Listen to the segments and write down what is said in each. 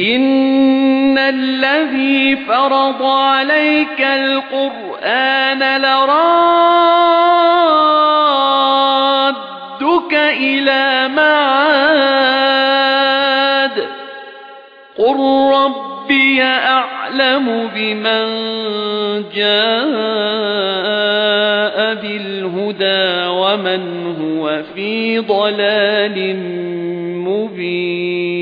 إِنَّ الَّذِي فَرَضَ عَلَيْكَ الْقُرْآنَ لَرَادُّكَ إِلَى مَعَادٍ قُل رَّبِّي أَعْلَمُ بِمَن جَاءَ بِالْهُدَى وَمَنْ هُوَ فِي ضَلَالٍ مُبِينٍ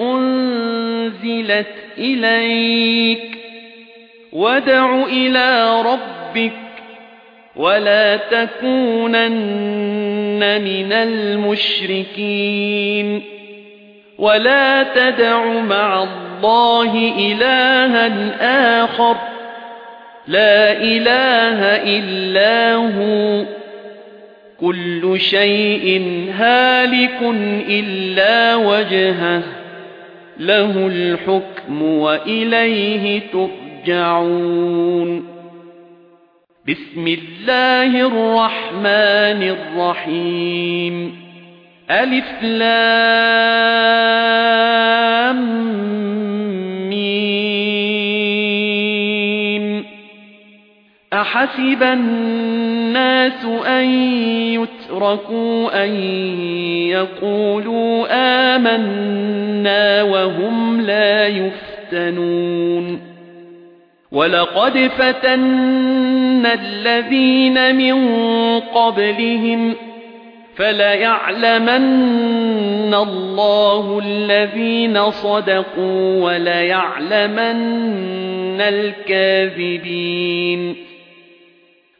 أُنزِلَتْ إِلَيْكَ. وَادْعُ إِلَى رَبِّكَ وَلَا تَكُونَنَّ مِنَ الْمُشْرِكِينَ. وَلَا تَدْعُ مَعَ اللَّهِ إِلَٰهًا آخَرَ. لَا إِلَٰهَ إِلَّا هُوَ. كُلُّ شَيْءٍ هَالِكٌ إِلَّا وَجْهَهُ. لَهُ الْحُكْمُ وَإِلَيْهِ تُرْجَعُونَ. بِسْمِ اللَّهِ الرَّحْمَنِ الرَّحِيمِ. أَلِف لام ميم. أحسب الناس أن يتركوا أن يقولوا آمنا وهم لا يفتنون ولقد فتنا الذين من قبلهم فَلَيَعْلَمَنَّ اللَّهُ الَّذِينَ صَدَقُوا وَلَيَعْلَمَنَّ الْكَاذِبِينَ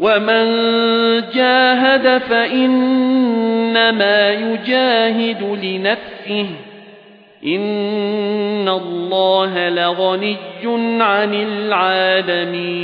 وَمَنْ جَاهَدَ فَإِنَّمَا يُجَاهِدُ لِنَفْسِهِ إِنَّ اللَّهَ لَغَنِيٌّ عَنِ الْعَالَمِينَ